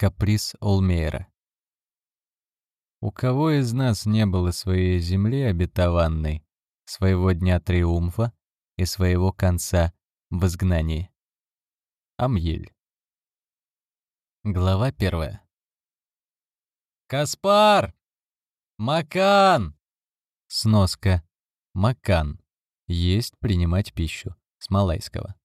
Каприз Олмейра. У кого из нас не было своей земли обетованной, своего дня триумфа и своего конца в изгнании? Амьель. Глава первая. «Каспар! Макан!» Сноска. Макан. Есть принимать пищу. С малайского.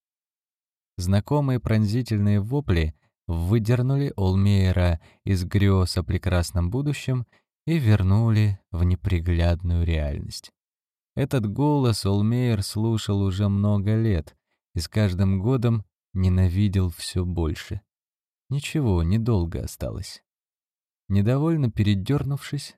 Знакомые пронзительные вопли выдернули Олмейера из грез о прекрасном будущем и вернули в неприглядную реальность. Этот голос Олмейер слушал уже много лет и с каждым годом ненавидел все больше. Ничего, недолго осталось. Недовольно передернувшись,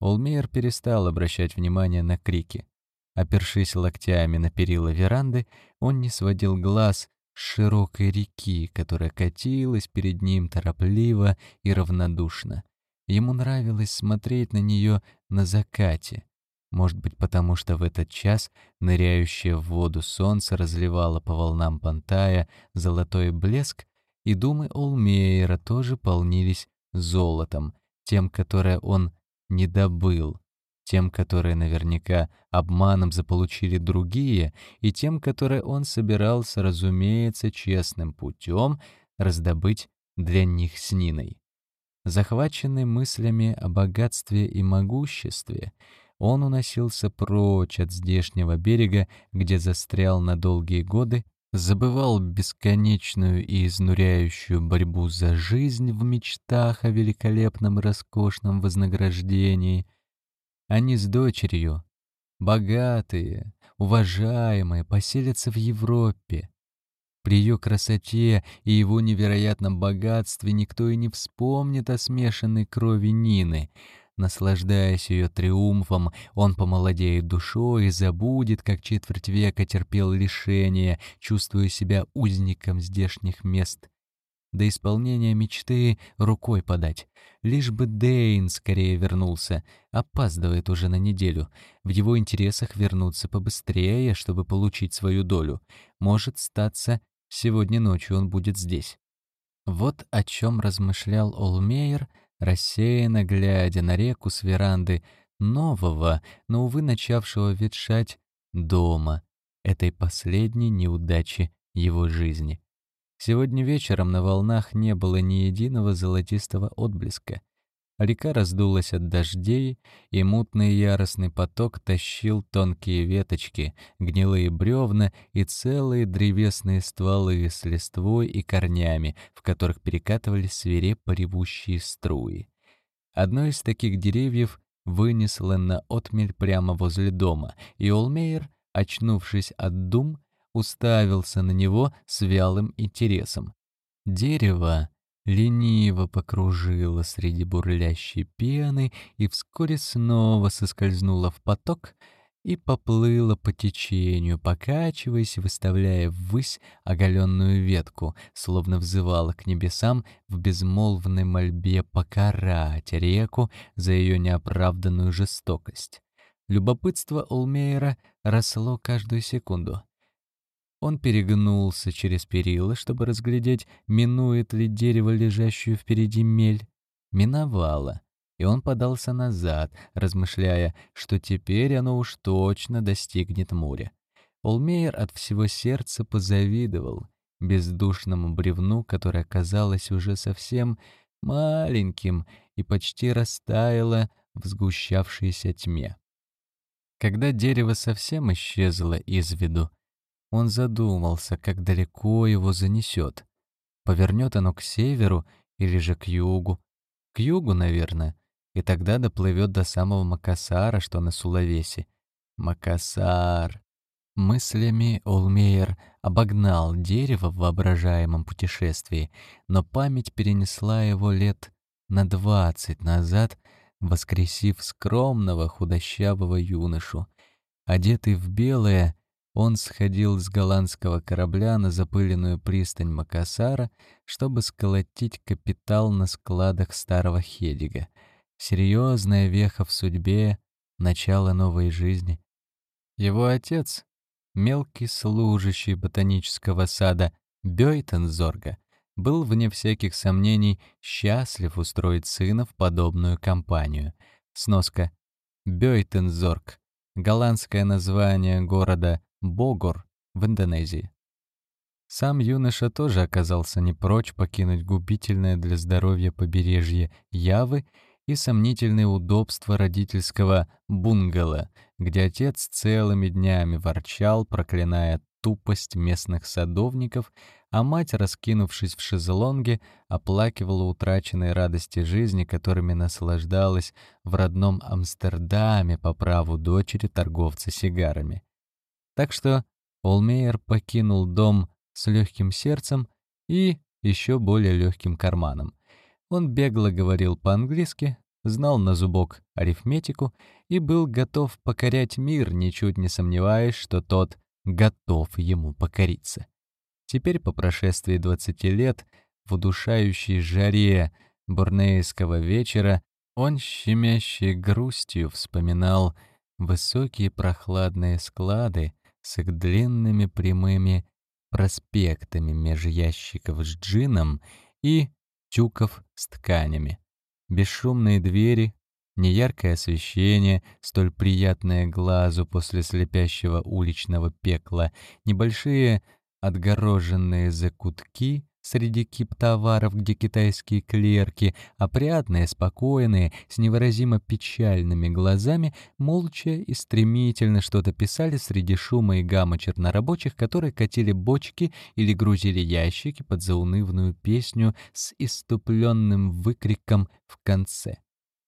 Олмейер перестал обращать внимание на крики. Опершись локтями на перила веранды, он не сводил глаз широкой реки, которая катилась перед ним торопливо и равнодушно. Ему нравилось смотреть на нее на закате. Может быть, потому что в этот час ныряющее в воду солнце разливало по волнам Пантая золотой блеск, и думы Олмейера тоже полнились золотом, тем, которое он не добыл тем, которые наверняка обманом заполучили другие, и тем, которые он собирался, разумеется, честным путем раздобыть для них с Ниной. Захваченный мыслями о богатстве и могуществе, он уносился прочь от здешнего берега, где застрял на долгие годы, забывал бесконечную и изнуряющую борьбу за жизнь в мечтах о великолепном и роскошном вознаграждении — они с дочерью, богатые, уважаемые, поселятся в Европе. При ее красоте и его невероятном богатстве никто и не вспомнит о смешанной крови Нины. Наслаждаясь ее триумфом, он помолодеет душой и забудет, как четверть века терпел лишения, чувствуя себя узником здешних мест. До исполнения мечты рукой подать. Лишь бы Дейн скорее вернулся. Опаздывает уже на неделю. В его интересах вернуться побыстрее, чтобы получить свою долю. Может статься, сегодня ночью он будет здесь. Вот о чем размышлял Олмейер, рассеянно глядя на реку с веранды нового, но, увы, начавшего ветшать дома, этой последней неудачи его жизни. Сегодня вечером на волнах не было ни единого золотистого отблеска. Река раздулась от дождей, и мутный яростный поток тащил тонкие веточки, гнилые бревна и целые древесные стволы с листвой и корнями, в которых перекатывались свирепо ревущие струи. Одно из таких деревьев вынесло на отмель прямо возле дома, и Олмейер, очнувшись от дум, уставился на него с вялым интересом. Дерево лениво покружило среди бурлящей пены и вскоре снова соскользнуло в поток и поплыло по течению, покачиваясь, выставляя ввысь оголенную ветку, словно взывало к небесам в безмолвной мольбе покарать реку за ее неоправданную жестокость. Любопытство Олмейера росло каждую секунду. Он перегнулся через перила, чтобы разглядеть, минует ли дерево, лежащую впереди мель. Миновало, и он подался назад, размышляя, что теперь оно уж точно достигнет моря. Олмейер от всего сердца позавидовал бездушному бревну, которое казалось уже совсем маленьким и почти растаяло в сгущавшейся тьме. Когда дерево совсем исчезло из виду, он задумался, как далеко его занесет. Повернет оно к северу или же к югу. К югу, наверное, и тогда доплывет до самого Макасара, что на Сулавесе. Макасар. Мыслями Олмейер обогнал дерево в воображаемом путешествии, но память перенесла его лет на двадцать назад, воскресив скромного худощавого юношу. Одетый в белое, он сходил с голландского корабля на запыленную пристань Макасара, чтобы сколотить капитал на складах старого Хедига. Серьезная веха в судьбе, начало новой жизни. Его отец, мелкий служащий ботанического сада Бёйтензорга, был, вне всяких сомнений, счастлив устроить сына в подобную компанию. Сноска. Бёйтензорг — голландское название города Богор в Индонезии. Сам юноша тоже оказался не прочь покинуть губительное для здоровья побережье Явы и сомнительные удобства родительского бунгало, где отец целыми днями ворчал, проклиная тупость местных садовников, а мать, раскинувшись в шезлонге, оплакивала утраченные радости жизни, которыми наслаждалась в родном Амстердаме по праву дочери торговца сигарами. Так что Олмейер покинул дом с легким сердцем и еще более легким карманом. Он бегло говорил по-английски, знал на зубок арифметику и был готов покорять мир, ничуть не сомневаясь, что тот готов ему покориться. Теперь, по прошествии 20 лет, в удушающей жаре бурнейского вечера, он щемящей грустью вспоминал высокие прохладные склады с их длинными прямыми проспектами меж ящиков с джином и тюков с тканями. Бесшумные двери, неяркое освещение, столь приятное глазу после слепящего уличного пекла, небольшие отгороженные закутки среди кип-товаров, где китайские клерки, опрятные, спокойные, с невыразимо печальными глазами, молча и стремительно что-то писали среди шума и гамма чернорабочих, которые катили бочки или грузили ящики под заунывную песню с иступленным выкриком в конце.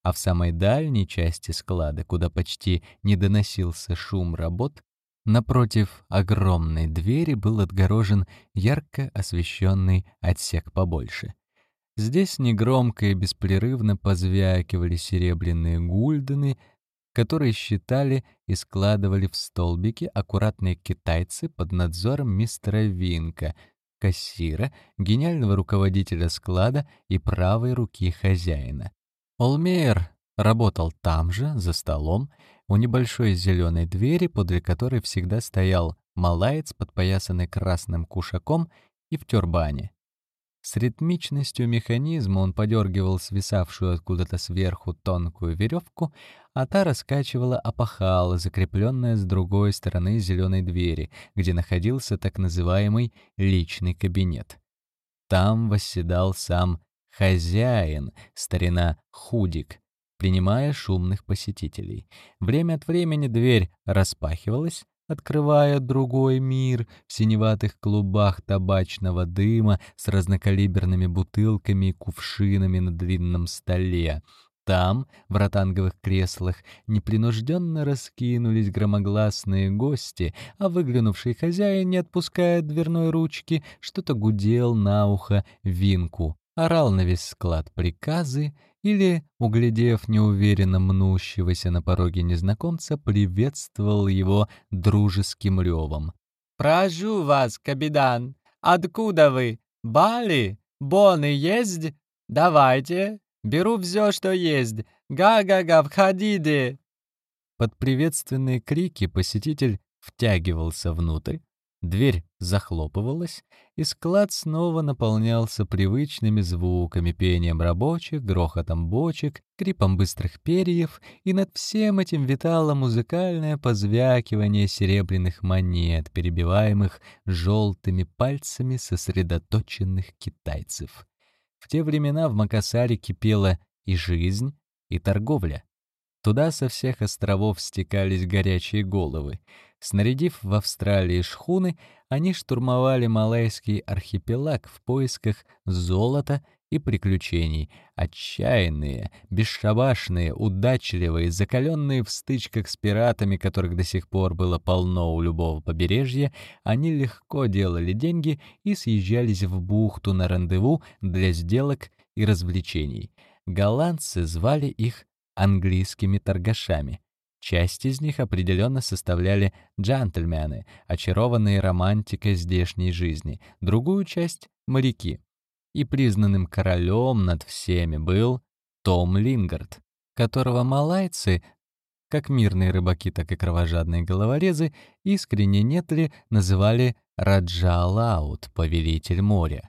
А в самой дальней части склада, куда почти не доносился шум работ, Напротив огромной двери был отгорожен ярко освещенный отсек побольше. Здесь негромко и беспрерывно позвякивали серебряные гульдены, которые считали и складывали в столбики аккуратные китайцы под надзором мистера Винка, кассира, гениального руководителя склада и правой руки хозяина. Олмейер работал там же, за столом, у небольшой зеленой двери, подле которой всегда стоял малаец, подпоясанный красным кушаком и в тюрбане. С ритмичностью механизма он подергивал свисавшую откуда-то сверху тонкую веревку, а та раскачивала опахало, закрепленное с другой стороны зеленой двери, где находился так называемый личный кабинет. Там восседал сам хозяин, старина Худик, принимая шумных посетителей. Время от времени дверь распахивалась, открывая другой мир в синеватых клубах табачного дыма с разнокалиберными бутылками и кувшинами на длинном столе. Там, в ротанговых креслах, непринужденно раскинулись громогласные гости, а выглянувший хозяин, не отпуская дверной ручки, что-то гудел на ухо винку, орал на весь склад приказы или, углядев неуверенно мнущегося на пороге незнакомца, приветствовал его дружеским ревом. «Прошу вас, капитан! Откуда вы? Бали? Боны есть? Давайте! Беру все, что есть! Га-га-га, входите!» Под приветственные крики посетитель втягивался внутрь, Дверь захлопывалась, и склад снова наполнялся привычными звуками, пением рабочих, грохотом бочек, крипом быстрых перьев, и над всем этим витало музыкальное позвякивание серебряных монет, перебиваемых желтыми пальцами сосредоточенных китайцев. В те времена в Макасаре кипела и жизнь, и торговля. Туда со всех островов стекались горячие головы — Снарядив в Австралии шхуны, они штурмовали Малайский архипелаг в поисках золота и приключений. Отчаянные, бесшабашные, удачливые, закаленные в стычках с пиратами, которых до сих пор было полно у любого побережья, они легко делали деньги и съезжались в бухту на рандеву для сделок и развлечений. Голландцы звали их английскими торгашами — Часть из них определенно составляли джентльмены, очарованные романтикой здешней жизни, другую часть — моряки. И признанным королем над всеми был Том Лингард, которого малайцы, как мирные рыбаки, так и кровожадные головорезы, искренне нет ли, называли Раджа Лаут, повелитель моря.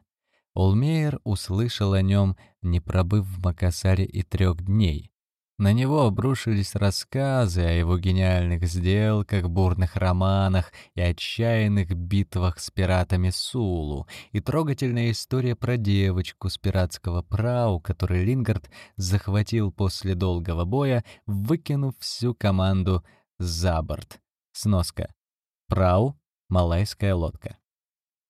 Олмейер услышал о нем, не пробыв в Макасаре и трех дней. На него обрушились рассказы о его гениальных сделках, бурных романах и отчаянных битвах с пиратами Сулу, и трогательная история про девочку с пиратского прау, которую Лингард захватил после долгого боя, выкинув всю команду за борт. Сноска. Прау — малайская лодка.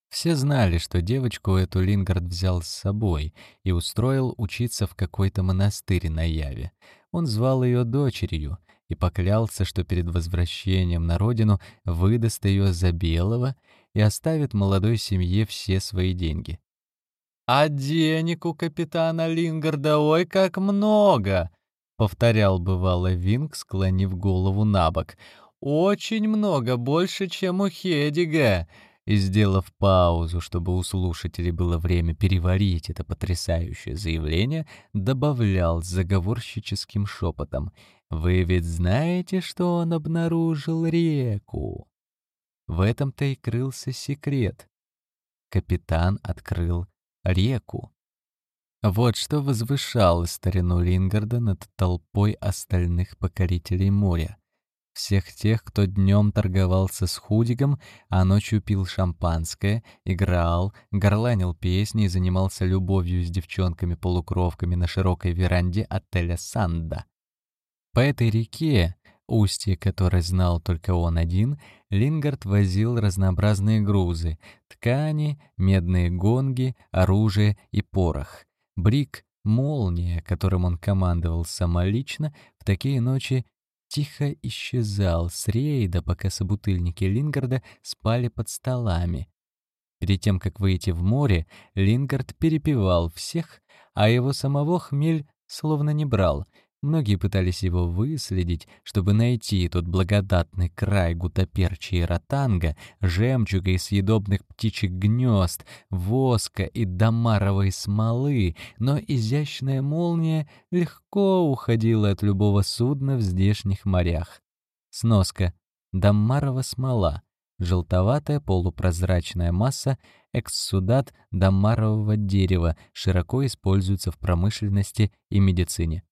Все знали, что девочку эту Лингард взял с собой и устроил учиться в какой-то монастырь на Яве. Он звал ее дочерью и поклялся, что перед возвращением на родину выдаст ее за белого и оставит молодой семье все свои деньги. «А денег у капитана Лингарда ой как много!» — повторял бывало Винг, склонив голову на бок. «Очень много, больше, чем у Хедига!» И, сделав паузу, чтобы у слушателей было время переварить это потрясающее заявление, добавлял заговорщическим шепотом «Вы ведь знаете, что он обнаружил реку?» В этом-то и крылся секрет. Капитан открыл реку. Вот что возвышало старину Лингарда над толпой остальных покорителей моря всех тех, кто днем торговался с Худигом, а ночью пил шампанское, играл, горланил песни и занимался любовью с девчонками-полукровками на широкой веранде отеля «Санда». По этой реке, устье которой знал только он один, Лингард возил разнообразные грузы — ткани, медные гонги, оружие и порох. Брик — молния, которым он командовал самолично, в такие ночи тихо исчезал с рейда, пока собутыльники Лингарда спали под столами. Перед тем, как выйти в море, Лингард перепевал всех, а его самого хмель словно не брал — Многие пытались его выследить, чтобы найти тот благодатный край гутаперчи и ротанга, жемчуга и съедобных птичьих гнезд, воска и домаровой смолы, но изящная молния легко уходила от любого судна в здешних морях. Сноска. Домарова смола. Желтоватая полупрозрачная масса экссудат домарового дерева широко используется в промышленности и медицине.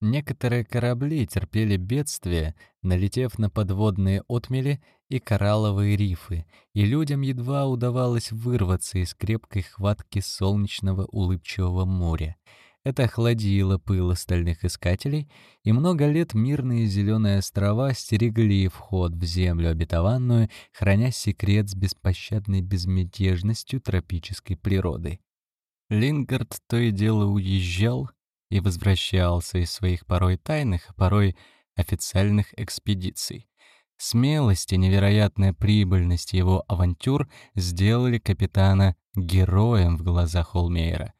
Некоторые корабли терпели бедствие, налетев на подводные отмели и коралловые рифы, и людям едва удавалось вырваться из крепкой хватки солнечного улыбчивого моря. Это охладило пыл остальных искателей, и много лет мирные зеленые острова стерегли вход в землю обетованную, храня секрет с беспощадной безмятежностью тропической природы. Лингард то и дело уезжал, и возвращался из своих порой тайных, а порой официальных экспедиций. Смелость и невероятная прибыльность его авантюр сделали капитана героем в глазах Холмейра.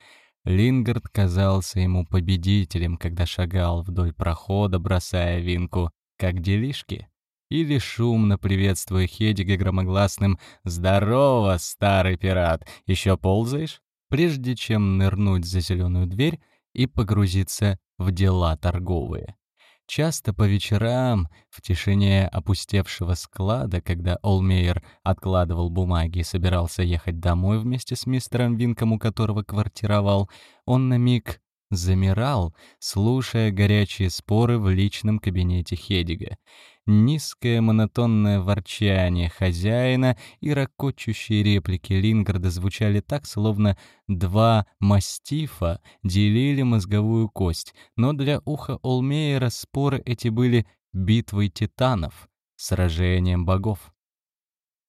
Лингард казался ему победителем, когда шагал вдоль прохода, бросая винку «Как делишки?» или шумно приветствуя Хедига громогласным «Здорово, старый пират! Еще ползаешь?» Прежде чем нырнуть за зеленую дверь, и погрузиться в дела торговые. Часто по вечерам, в тишине опустевшего склада, когда Олмейер откладывал бумаги и собирался ехать домой вместе с мистером Винком, у которого квартировал, он на миг замирал, слушая горячие споры в личном кабинете Хедига. Низкое монотонное ворчание хозяина и ракочущие реплики Лингарда звучали так, словно два мастифа делили мозговую кость, но для уха Олмейера споры эти были битвой титанов, сражением богов.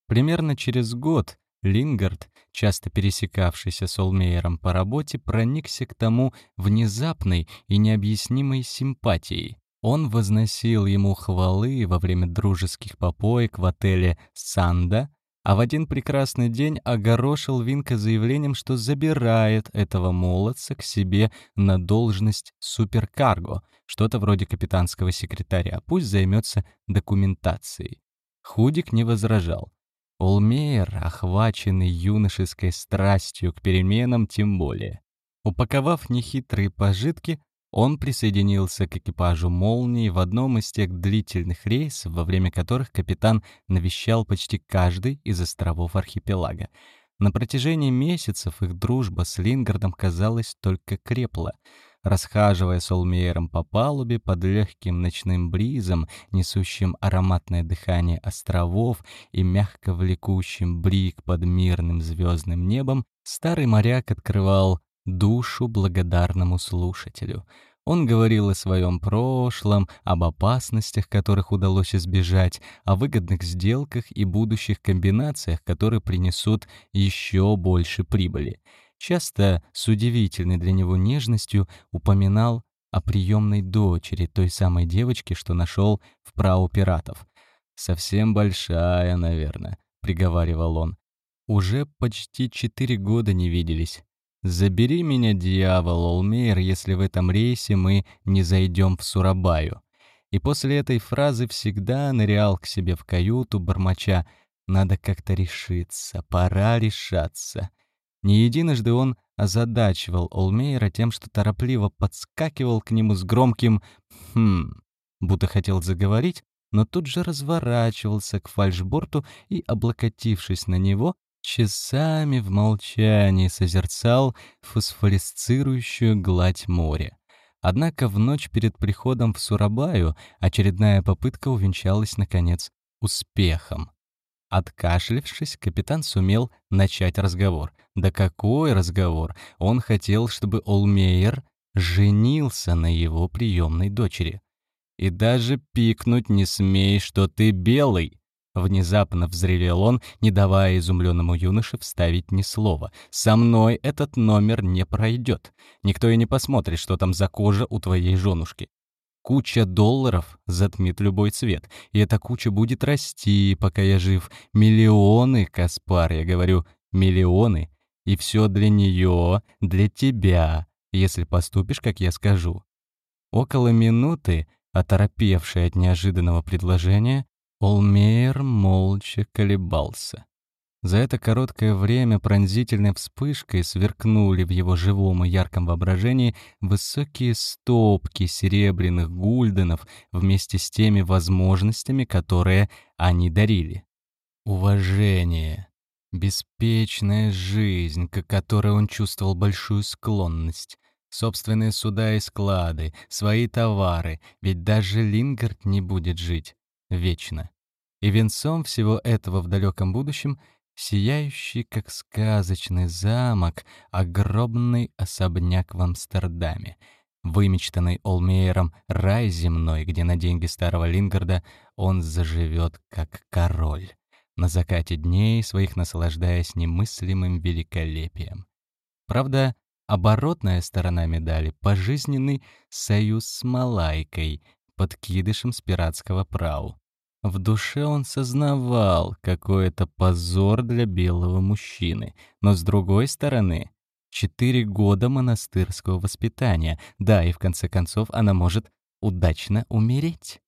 Примерно через год Лингард, часто пересекавшийся с Олмейером по работе, проникся к тому внезапной и необъяснимой симпатией. Он возносил ему хвалы во время дружеских попоек в отеле «Санда», а в один прекрасный день огорошил Винка заявлением, что забирает этого молодца к себе на должность суперкарго, что-то вроде капитанского секретаря, пусть займется документацией. Худик не возражал. Олмейер, охваченный юношеской страстью к переменам, тем более. Упаковав нехитрые пожитки, он присоединился к экипажу «Молнии» в одном из тех длительных рейсов, во время которых капитан навещал почти каждый из островов архипелага. На протяжении месяцев их дружба с Лингардом, казалось, только крепла. Расхаживая с Олмейером по палубе под легким ночным бризом, несущим ароматное дыхание островов и мягко влекущим брик под мирным звездным небом, старый моряк открывал душу благодарному слушателю — он говорил о своем прошлом, об опасностях, которых удалось избежать, о выгодных сделках и будущих комбинациях, которые принесут еще больше прибыли. Часто с удивительной для него нежностью упоминал о приемной дочери той самой девочки, что нашел в прау пиратов. «Совсем большая, наверное», — приговаривал он. «Уже почти четыре года не виделись. «Забери меня, дьявол, Олмейр, если в этом рейсе мы не зайдем в Сурабаю». И после этой фразы всегда нырял к себе в каюту, бормоча «Надо как-то решиться, пора решаться». Не единожды он озадачивал Олмейра тем, что торопливо подскакивал к нему с громким «хм», будто хотел заговорить, но тут же разворачивался к фальшборту и, облокотившись на него, часами в молчании созерцал фосфоресцирующую гладь моря. Однако в ночь перед приходом в Сурабаю очередная попытка увенчалась, наконец, успехом. Откашлившись, капитан сумел начать разговор. Да какой разговор! Он хотел, чтобы Олмейер женился на его приемной дочери. «И даже пикнуть не смей, что ты белый!» Внезапно взревел он, не давая изумленному юноше вставить ни слова. «Со мной этот номер не пройдет. Никто и не посмотрит, что там за кожа у твоей женушки. Куча долларов затмит любой цвет, и эта куча будет расти, пока я жив. Миллионы, Каспар, я говорю, миллионы. И все для нее, для тебя, если поступишь, как я скажу». Около минуты, оторопевший от неожиданного предложения, Олмейер молча колебался. За это короткое время пронзительной вспышкой сверкнули в его живом и ярком воображении высокие стопки серебряных гульденов вместе с теми возможностями, которые они дарили. Уважение, беспечная жизнь, к которой он чувствовал большую склонность, собственные суда и склады, свои товары, ведь даже Лингард не будет жить вечно. И венцом всего этого в далеком будущем сияющий, как сказочный замок, огромный особняк в Амстердаме, вымечтанный Олмейером рай земной, где на деньги старого Лингарда он заживет как король, на закате дней своих наслаждаясь немыслимым великолепием. Правда, оборотная сторона медали — пожизненный союз с Малайкой, подкидышем с пиратского прау. В душе он сознавал, какой это позор для белого мужчины. Но с другой стороны, четыре года монастырского воспитания. Да, и в конце концов она может удачно умереть.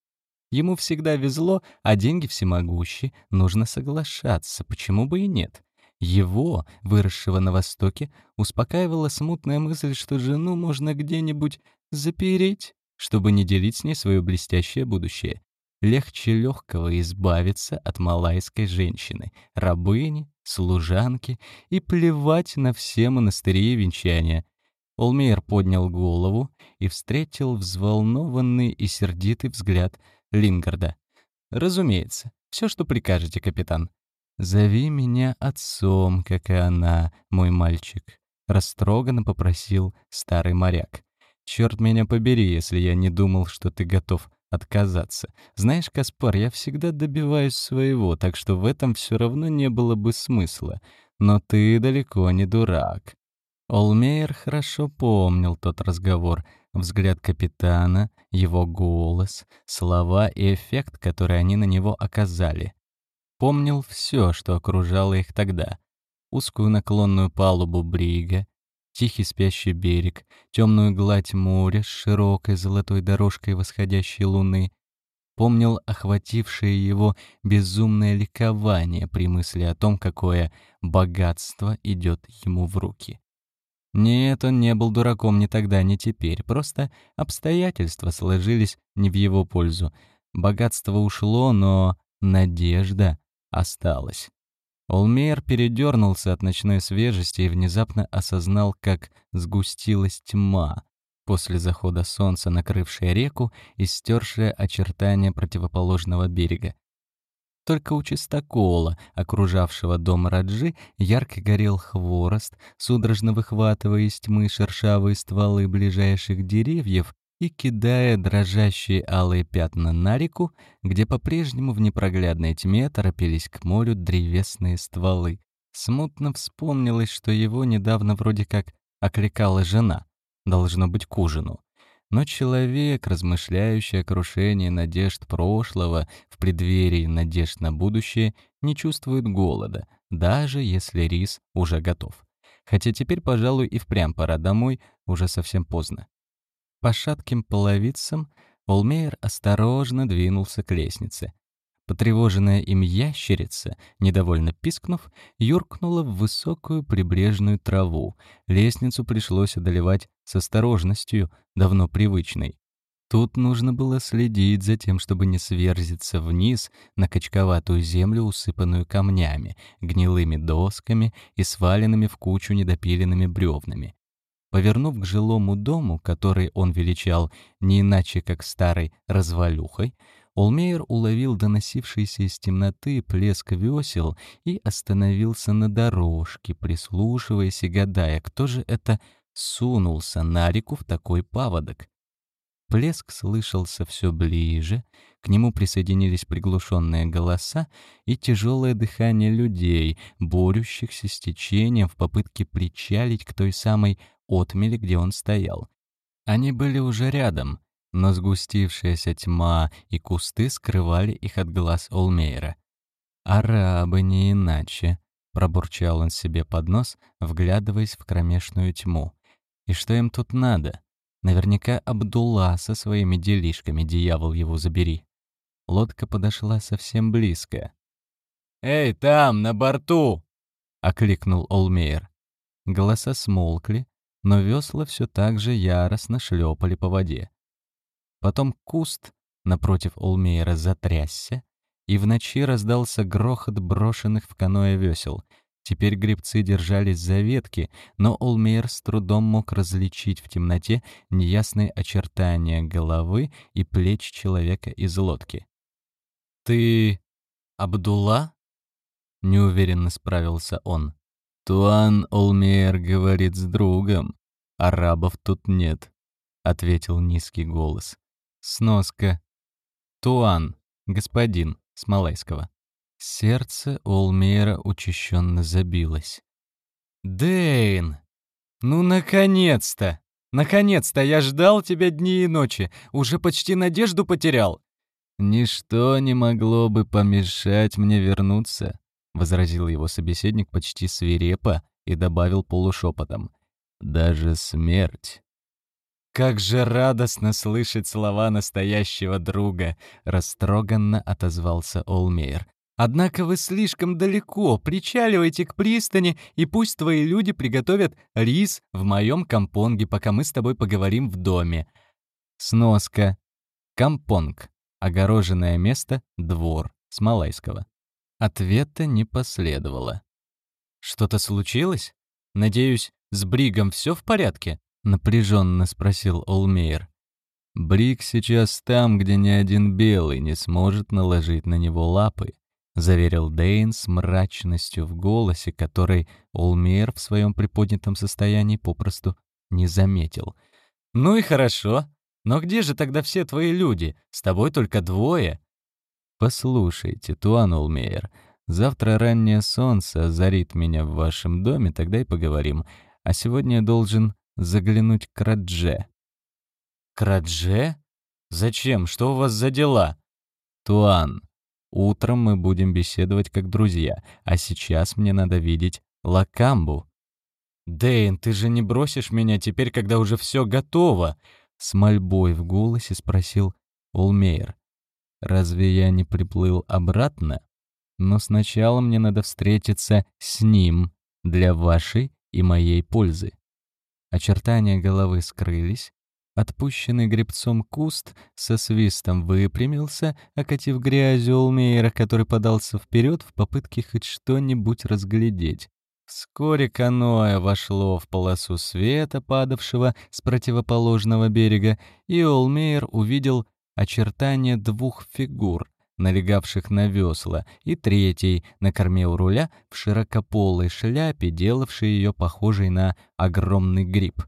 Ему всегда везло, а деньги всемогущи, нужно соглашаться, почему бы и нет. Его, выросшего на Востоке, успокаивала смутная мысль, что жену можно где-нибудь запереть, чтобы не делить с ней свое блестящее будущее. Легче легкого избавиться от малайской женщины, рабыни, служанки и плевать на все монастыри и венчания. Олмейер поднял голову и встретил взволнованный и сердитый взгляд Лингарда. «Разумеется, все, что прикажете, капитан. Зови меня отцом, как и она, мой мальчик», — растроганно попросил старый моряк. Черт меня побери, если я не думал, что ты готов отказаться. Знаешь, Каспар, я всегда добиваюсь своего, так что в этом все равно не было бы смысла. Но ты далеко не дурак. Олмейер хорошо помнил тот разговор, взгляд капитана, его голос, слова и эффект, который они на него оказали. Помнил все, что окружало их тогда. Узкую наклонную палубу брига, тихий спящий берег, темную гладь моря с широкой золотой дорожкой восходящей луны. Помнил охватившее его безумное ликование при мысли о том, какое богатство идет ему в руки. Нет, он не был дураком ни тогда, ни теперь, просто обстоятельства сложились не в его пользу. Богатство ушло, но надежда осталась. Олмейер передернулся от ночной свежести и внезапно осознал, как сгустилась тьма, после захода солнца, накрывшая реку и стершая очертания противоположного берега. Только у чистокола, окружавшего дом Раджи, ярко горел хворост, судорожно выхватывая из тьмы шершавые стволы ближайших деревьев и кидая дрожащие алые пятна на реку, где по-прежнему в непроглядной тьме торопились к морю древесные стволы. Смутно вспомнилось, что его недавно вроде как окликала жена, должно быть к ужину. Но человек, размышляющий о крушении надежд прошлого в преддверии надежд на будущее, не чувствует голода, даже если рис уже готов. Хотя теперь, пожалуй, и впрямь пора домой, уже совсем поздно. По шатким половицам Олмейер осторожно двинулся к лестнице. Потревоженная им ящерица, недовольно пискнув, юркнула в высокую прибрежную траву. Лестницу пришлось одолевать с осторожностью, давно привычной. Тут нужно было следить за тем, чтобы не сверзиться вниз на качковатую землю, усыпанную камнями, гнилыми досками и сваленными в кучу недопиленными бревнами. Повернув к жилому дому, который он величал не иначе, как старой развалюхой, Олмейер уловил доносившийся из темноты плеск весел и остановился на дорожке, прислушиваясь и гадая, кто же это сунулся на реку в такой паводок. Плеск слышался все ближе, к нему присоединились приглушенные голоса и тяжелое дыхание людей, борющихся с течением в попытке причалить к той самой отмели, где он стоял. Они были уже рядом, но сгустившаяся тьма и кусты скрывали их от глаз Олмейра. «Арабы не иначе», — пробурчал он себе под нос, вглядываясь в кромешную тьму. «И что им тут надо? Наверняка Абдулла со своими делишками, дьявол его забери». Лодка подошла совсем близко. «Эй, там, на борту!» — окликнул Олмейер. Голоса смолкли, но весла все так же яростно шлепали по воде. Потом куст напротив Олмейера затрясся, и в ночи раздался грохот брошенных в каноэ весел. Теперь грибцы держались за ветки, но Олмейер с трудом мог различить в темноте неясные очертания головы и плеч человека из лодки. «Ты Абдулла?» — неуверенно справился он. «Туан Олмейер говорит с другом. Арабов тут нет», — ответил низкий голос. Сноска. Туан, господин, с малайского. Сердце Олмейра учащенно забилось. «Дэйн! Ну, наконец-то! Наконец-то! Я ждал тебя дни и ночи, уже почти надежду потерял!» «Ничто не могло бы помешать мне вернуться», — возразил его собеседник почти свирепо и добавил полушепотом. «Даже смерть». «Как же радостно слышать слова настоящего друга!» — растроганно отозвался Олмейер. «Однако вы слишком далеко. Причаливайте к пристани, и пусть твои люди приготовят рис в моем компонге, пока мы с тобой поговорим в доме». Сноска. Компонг. Огороженное место, двор. С малайского. Ответа не последовало. «Что-то случилось? Надеюсь, с Бригом все в порядке?» — напряженно спросил Олмейер. «Брик сейчас там, где ни один белый не сможет наложить на него лапы», — заверил Дейн с мрачностью в голосе, который Олмейер в своем приподнятом состоянии попросту не заметил. «Ну и хорошо. Но где же тогда все твои люди? С тобой только двое». «Послушайте, Туан Олмейер, завтра раннее солнце озарит меня в вашем доме, тогда и поговорим. А сегодня я должен заглянуть к Радже. К Радже? Зачем? Что у вас за дела? Туан, утром мы будем беседовать как друзья, а сейчас мне надо видеть Лакамбу. Дэйн, ты же не бросишь меня теперь, когда уже все готово? С мольбой в голосе спросил Улмейер. Разве я не приплыл обратно? Но сначала мне надо встретиться с ним для вашей и моей пользы. Очертания головы скрылись, Отпущенный гребцом куст со свистом выпрямился, окатив грязью Олмейера, который подался вперед в попытке хоть что-нибудь разглядеть. Вскоре каноэ вошло в полосу света, падавшего с противоположного берега, и Олмейер увидел очертания двух фигур, налегавших на весла, и третий на корме у руля в широкополой шляпе, делавшей ее похожей на огромный гриб.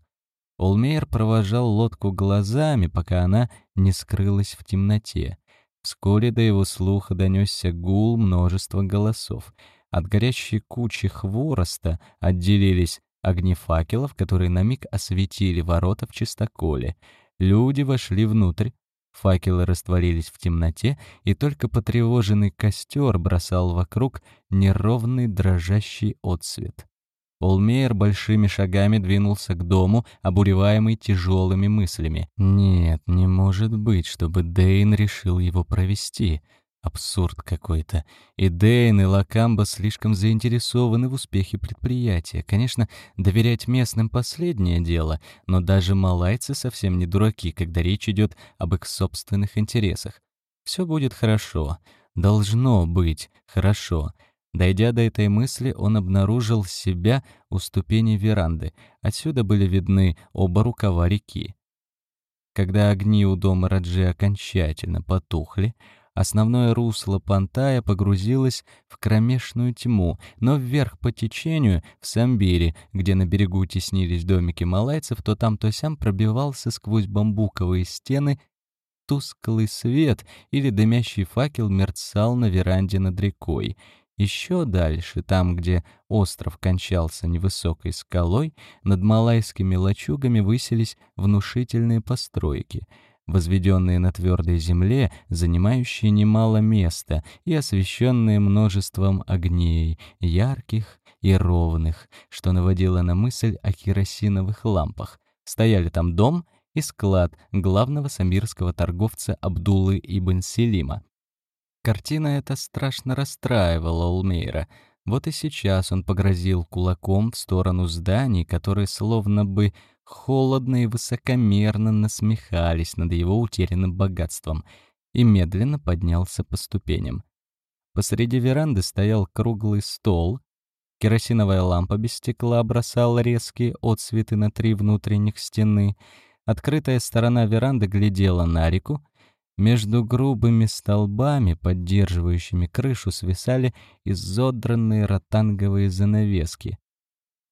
Олмейер провожал лодку глазами, пока она не скрылась в темноте. Вскоре до его слуха донесся гул множества голосов. От горящей кучи хвороста отделились огни факелов, которые на миг осветили ворота в чистоколе. Люди вошли внутрь, Факелы растворились в темноте, и только потревоженный костер бросал вокруг неровный дрожащий отсвет. Олмейер большими шагами двинулся к дому, обуреваемый тяжелыми мыслями. Нет, не может быть, чтобы Дейн решил его провести. Абсурд какой-то. И Дейн, и Лакамба слишком заинтересованы в успехе предприятия. Конечно, доверять местным — последнее дело, но даже малайцы совсем не дураки, когда речь идет об их собственных интересах. Все будет хорошо. Должно быть хорошо. Дойдя до этой мысли, он обнаружил себя у ступени веранды. Отсюда были видны оба рукава реки. Когда огни у дома Раджи окончательно потухли, Основное русло Пантая погрузилось в кромешную тьму, но вверх по течению, в Самбире, где на берегу теснились домики малайцев, то там, то сям пробивался сквозь бамбуковые стены тусклый свет или дымящий факел мерцал на веранде над рекой. Еще дальше, там, где остров кончался невысокой скалой, над малайскими лачугами высились внушительные постройки — возведенные на твердой земле, занимающие немало места и освещенные множеством огней, ярких и ровных, что наводило на мысль о керосиновых лампах. Стояли там дом и склад главного самирского торговца Абдуллы ибн Селима. Картина эта страшно расстраивала Улмейра. Вот и сейчас он погрозил кулаком в сторону зданий, которые словно бы холодно и высокомерно насмехались над его утерянным богатством, и медленно поднялся по ступеням. Посреди веранды стоял круглый стол, керосиновая лампа без стекла бросала резкие отсветы на три внутренних стены, открытая сторона веранды глядела на реку, между грубыми столбами, поддерживающими крышу, свисали изодранные ротанговые занавески.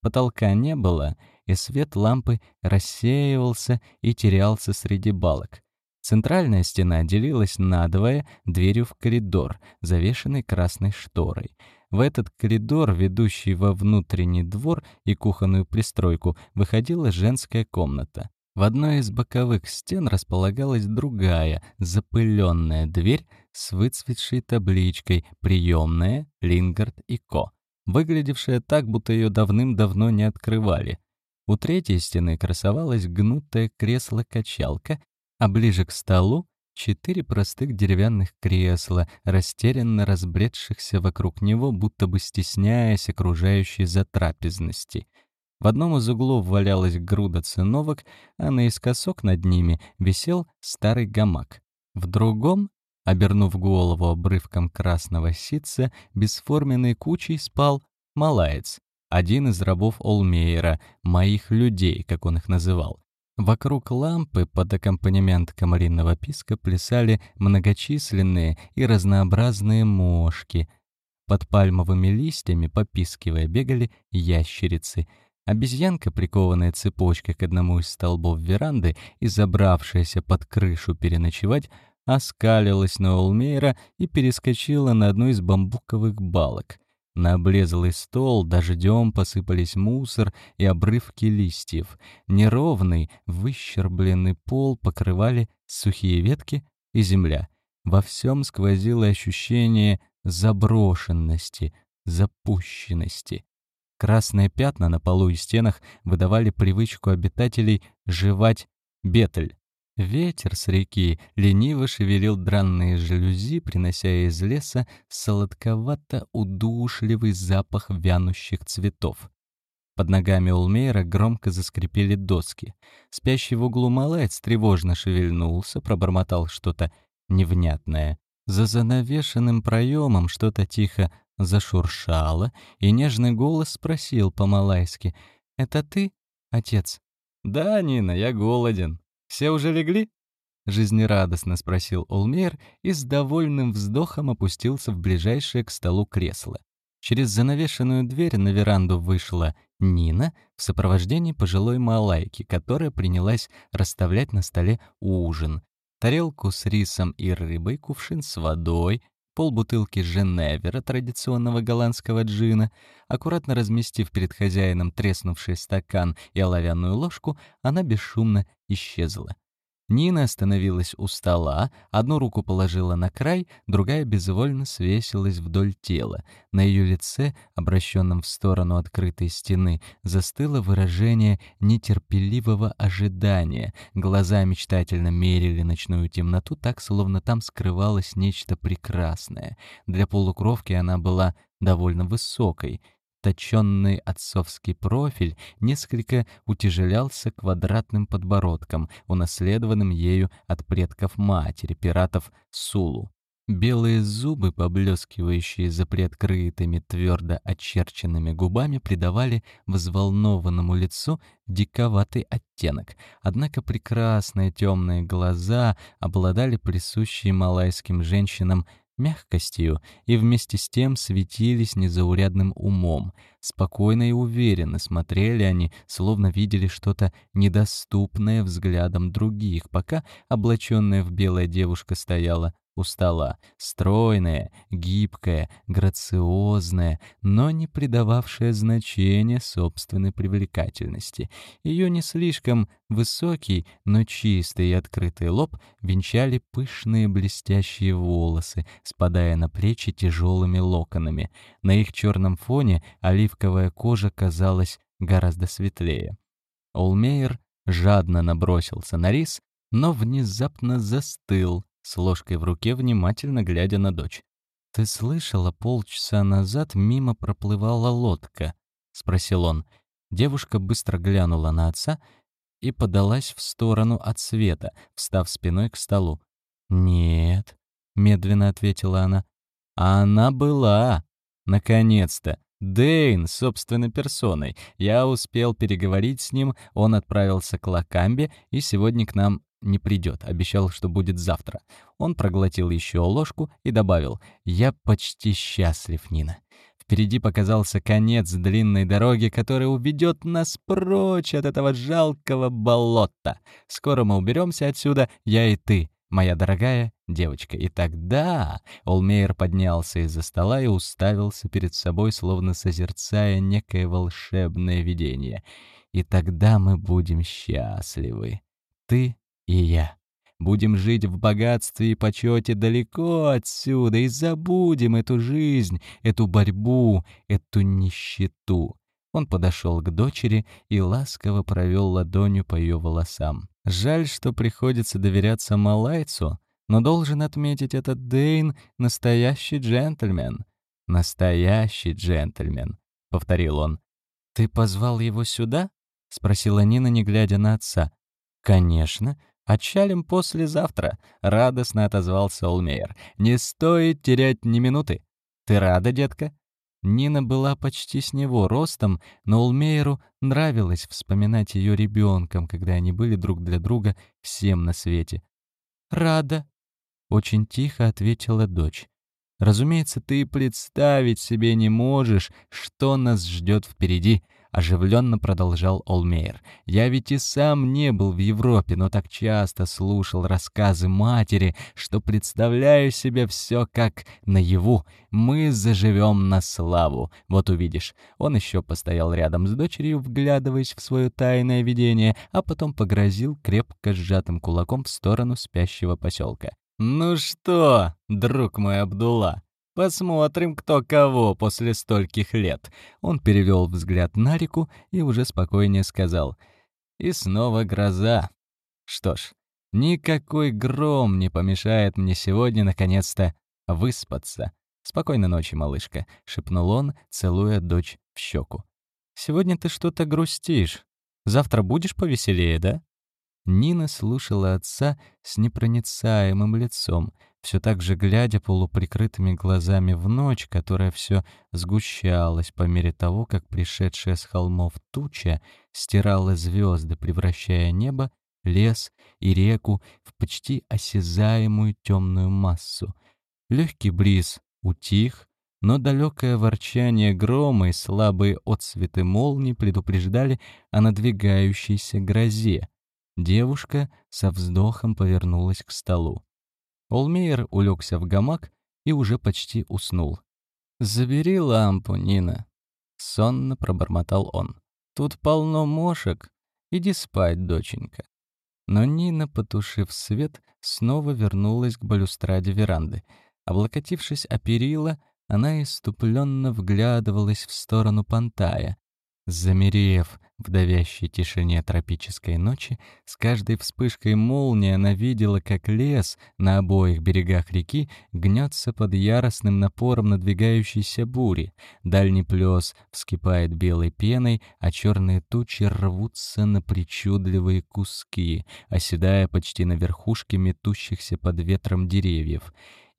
Потолка не было, и свет лампы рассеивался и терялся среди балок. Центральная стена делилась надвое дверью в коридор, завешенный красной шторой. В этот коридор, ведущий во внутренний двор и кухонную пристройку, выходила женская комната. В одной из боковых стен располагалась другая, запыленная дверь с выцветшей табличкой «Приемная, Лингард и Ко», выглядевшая так, будто ее давным-давно не открывали. У третьей стены красовалось гнутое кресло-качалка, а ближе к столу — четыре простых деревянных кресла, растерянно разбредшихся вокруг него, будто бы стесняясь окружающей затрапезности. В одном из углов валялась груда циновок, а наискосок над ними висел старый гамак. В другом Обернув голову обрывком красного ситца, бесформенной кучей спал малаец, один из рабов Олмейера, моих людей, как он их называл. Вокруг лампы под аккомпанемент комаринного писка плясали многочисленные и разнообразные мошки. Под пальмовыми листьями, попискивая, бегали ящерицы. Обезьянка, прикованная цепочкой к одному из столбов веранды и забравшаяся под крышу переночевать, оскалилась на Олмейра и перескочила на одну из бамбуковых балок. На облезлый стол дождем посыпались мусор и обрывки листьев. Неровный, выщербленный пол покрывали сухие ветки и земля. Во всем сквозило ощущение заброшенности, запущенности. Красные пятна на полу и стенах выдавали привычку обитателей жевать бетль. Ветер с реки лениво шевелил дранные жалюзи, принося из леса сладковато-удушливый запах вянущих цветов. Под ногами Улмейра громко заскрипели доски. Спящий в углу малец тревожно шевельнулся, пробормотал что-то невнятное. За занавешенным проемом что-то тихо зашуршало, и нежный голос спросил по-малайски. «Это ты, отец?» «Да, Нина, я голоден. Все уже легли?» Жизнерадостно спросил Олмейр и с довольным вздохом опустился в ближайшее к столу кресло. Через занавешенную дверь на веранду вышла Нина в сопровождении пожилой малайки, которая принялась расставлять на столе ужин. Тарелку с рисом и рыбой, кувшин с водой, полбутылки Женевера, традиционного голландского джина. Аккуратно разместив перед хозяином треснувший стакан и оловянную ложку, она бесшумно исчезла. Нина остановилась у стола, одну руку положила на край, другая безвольно свесилась вдоль тела. На ее лице, обращенном в сторону открытой стены, застыло выражение нетерпеливого ожидания. Глаза мечтательно мерили ночную темноту так, словно там скрывалось нечто прекрасное. Для полукровки она была довольно высокой, Точенный отцовский профиль несколько утяжелялся квадратным подбородком, унаследованным ею от предков матери, пиратов Сулу. Белые зубы, поблескивающие за приоткрытыми, твердо очерченными губами, придавали взволнованному лицу диковатый оттенок. Однако прекрасные темные глаза обладали присущей малайским женщинам мягкостью и вместе с тем светились незаурядным умом. Спокойно и уверенно смотрели они, словно видели что-то недоступное взглядом других, пока облаченная в белое девушка стояла у стола, стройная, гибкая, грациозная, но не придававшая значения собственной привлекательности. Ее не слишком высокий, но чистый и открытый лоб венчали пышные блестящие волосы, спадая на плечи тяжелыми локонами. На их черном фоне оливковая кожа казалась гораздо светлее. Олмейер жадно набросился на рис, но внезапно застыл, с ложкой в руке, внимательно глядя на дочь. «Ты слышала, полчаса назад мимо проплывала лодка?» — спросил он. Девушка быстро глянула на отца и подалась в сторону от света, встав спиной к столу. «Нет», — медленно ответила она. «А она была! Наконец-то! Дейн, собственной персоной. Я успел переговорить с ним, он отправился к Лакамбе и сегодня к нам не придет, обещал, что будет завтра. Он проглотил еще ложку и добавил, «Я почти счастлив, Нина. Впереди показался конец длинной дороги, которая уведет нас прочь от этого жалкого болота. Скоро мы уберемся отсюда, я и ты, моя дорогая девочка. И тогда Олмейер поднялся из-за стола и уставился перед собой, словно созерцая некое волшебное видение. И тогда мы будем счастливы. Ты и я. Будем жить в богатстве и почете далеко отсюда и забудем эту жизнь, эту борьбу, эту нищету. Он подошел к дочери и ласково провел ладонью по ее волосам. Жаль, что приходится доверяться малайцу, но должен отметить, этот Дейн — настоящий джентльмен. «Настоящий джентльмен», — повторил он. «Ты позвал его сюда?» — спросила Нина, не глядя на отца. «Конечно. «Отчалим послезавтра», — радостно отозвался Олмейер. «Не стоит терять ни минуты. Ты рада, детка?» Нина была почти с него ростом, но Олмейеру нравилось вспоминать ее ребенком, когда они были друг для друга всем на свете. «Рада», — очень тихо ответила дочь. «Разумеется, ты представить себе не можешь, что нас ждет впереди», — оживленно продолжал Олмейер. «Я ведь и сам не был в Европе, но так часто слушал рассказы матери, что представляю себе все как наяву. Мы заживем на славу. Вот увидишь». Он еще постоял рядом с дочерью, вглядываясь в свое тайное видение, а потом погрозил крепко сжатым кулаком в сторону спящего поселка. «Ну что, друг мой Абдулла, Посмотрим, кто кого после стольких лет. Он перевел взгляд на реку и уже спокойнее сказал. И снова гроза. Что ж, никакой гром не помешает мне сегодня наконец-то выспаться. Спокойной ночи, малышка, шепнул он, целуя дочь в щеку. сегодня ты что-то грустишь. Завтра будешь повеселее, да?» Нина слушала отца с непроницаемым лицом, все так же глядя полуприкрытыми глазами в ночь, которая все сгущалась по мере того, как пришедшая с холмов туча стирала звезды, превращая небо, лес и реку в почти осязаемую темную массу. Легкий бриз утих, но далекое ворчание грома и слабые отсветы молний предупреждали о надвигающейся грозе. Девушка со вздохом повернулась к столу. Олмейер улегся в гамак и уже почти уснул. «Забери лампу, Нина», — сонно пробормотал он. «Тут полно мошек. Иди спать, доченька». Но Нина, потушив свет, снова вернулась к балюстраде веранды. Облокотившись о перила, она иступленно вглядывалась в сторону Пантая. Замерев в давящей тишине тропической ночи, с каждой вспышкой молнии она видела, как лес на обоих берегах реки гнется под яростным напором надвигающейся бури. Дальний плес вскипает белой пеной, а черные тучи рвутся на причудливые куски, оседая почти на верхушке метущихся под ветром деревьев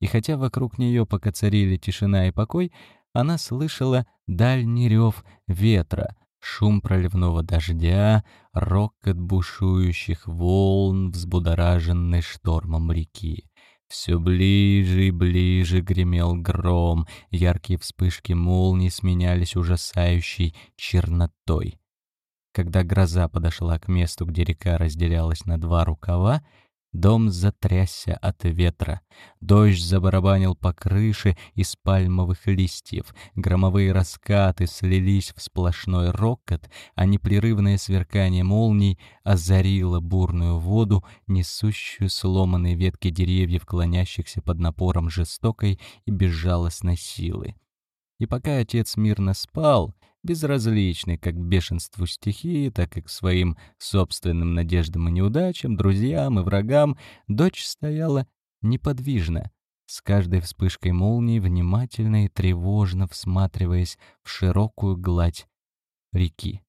и хотя вокруг нее пока царили тишина и покой, она слышала дальний рев ветра, шум проливного дождя, рокот бушующих волн, взбудораженный штормом реки. Все ближе и ближе гремел гром, яркие вспышки молний сменялись ужасающей чернотой. Когда гроза подошла к месту, где река разделялась на два рукава, Дом затрясся от ветра. Дождь забарабанил по крыше из пальмовых листьев. Громовые раскаты слились в сплошной рокот, а непрерывное сверкание молний озарило бурную воду, несущую сломанные ветки деревьев, клонящихся под напором жестокой и безжалостной силы. И пока отец мирно спал, безразличный как к бешенству стихии, так и к своим собственным надеждам и неудачам, друзьям и врагам, дочь стояла неподвижно, с каждой вспышкой молнии внимательно и тревожно всматриваясь в широкую гладь реки.